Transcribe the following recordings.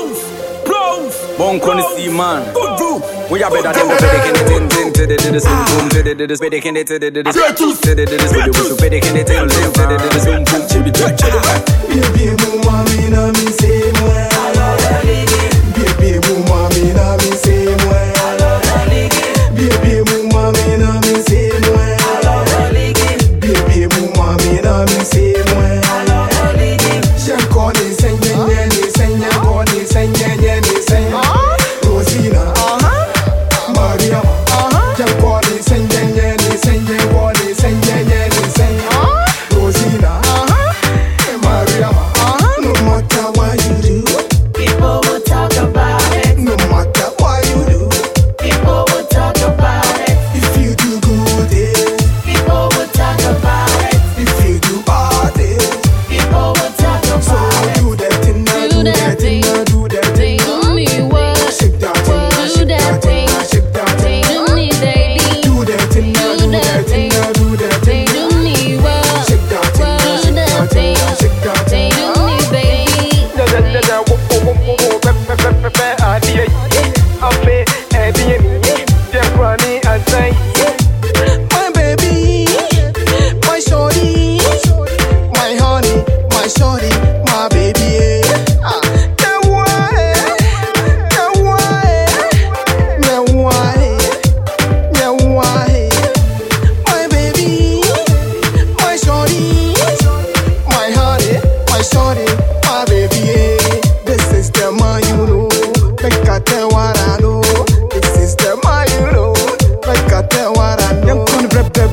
Bounce, bounce, bounce. Bounce on the sea, man. Good bro. We are better than the better can it tin tin to the did this boom boom to the did this better can it to the did this to the did this with the whistle better can it tin tin to the did this boom boom to the did this. Baby, you want me, no me say.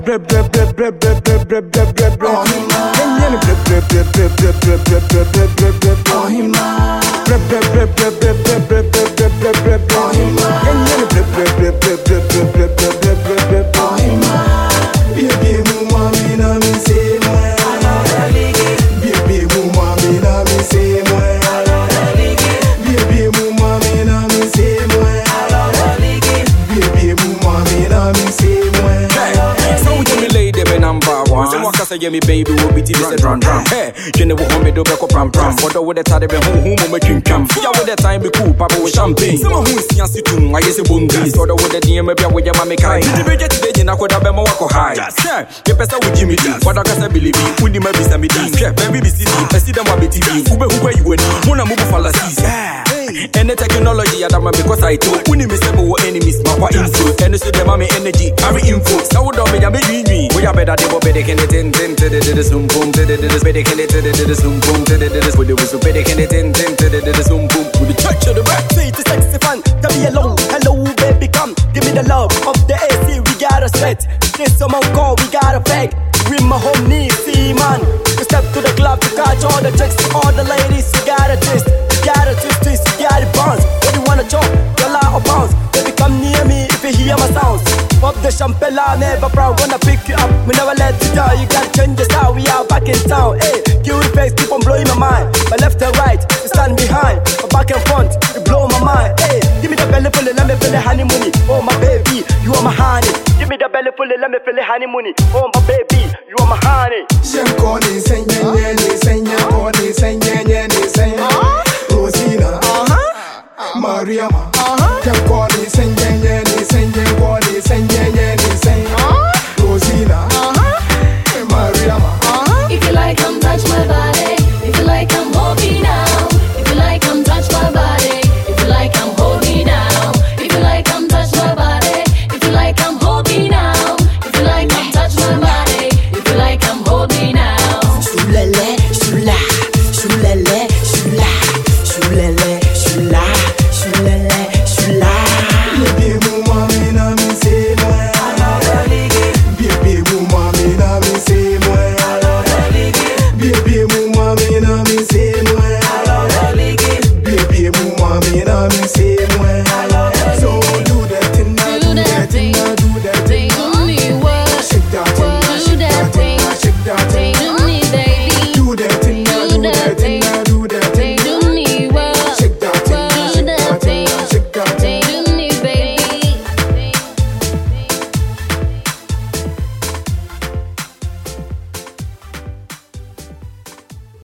Brep brep brep brep brep brep brep brep brep brep brep brep. sɛ yɛ me bɛyi bi wɔ bi ti bi sɛ dramdram dwene wo ho mede wobɛkɔ prampram bɔdɔ wo dɛta de bɛhohom mɔ matwintwam foya wo dɛtan bɛkuu papa wo champagne. Sɛ mahu nsia si tom ayɛ sɛ bɔmbi sɛ ɔdɔ wo dɛ nneɛma bi a woyɛ ma mekae de bɛgya ti dɛ nyina kɔda gas. yɛpɛ sɛ wogye me di wadaka sɛ belebi wodi ma bisa me din hwɛ baabi bi sisi ɛsi dɛ mabɛti bi wobɛhuba yi w'ani mo na mobo falasis ɛne technology adama because I do woni me sɛ mewɔ enemies My mapa info ɛno so dɛma me energy are info sɛ wodɔ me nyame dwinwi woyɛ bɛda de bɔ bɛde kene tenten tededede sompom tedededes bɛde kene tededede sompom tedededes wode wo so to, kene tenten tededede sompom wode church of the back say to sexy fan tell me alone hello baby come give me the love of the AC we got a set this someone call, we gotta beg. With my homie, see man. We step to the club to catch all the chicks, all the ladies, you gotta twist, you gotta twist, twist, you gotta bounce. What you wanna jump, your lot of bounce. Baby, come near me if you hear my sounds. Pop the champagne, never proud, wanna pick you up, we never let you down. You gotta change your style, we are back in town. Hey, cute face, keep on blowing my mind. My left and right, you stand behind, my back and front, belly full, let me feel the honeymoon. Oh, my baby, you are my honey. Shame calling, saying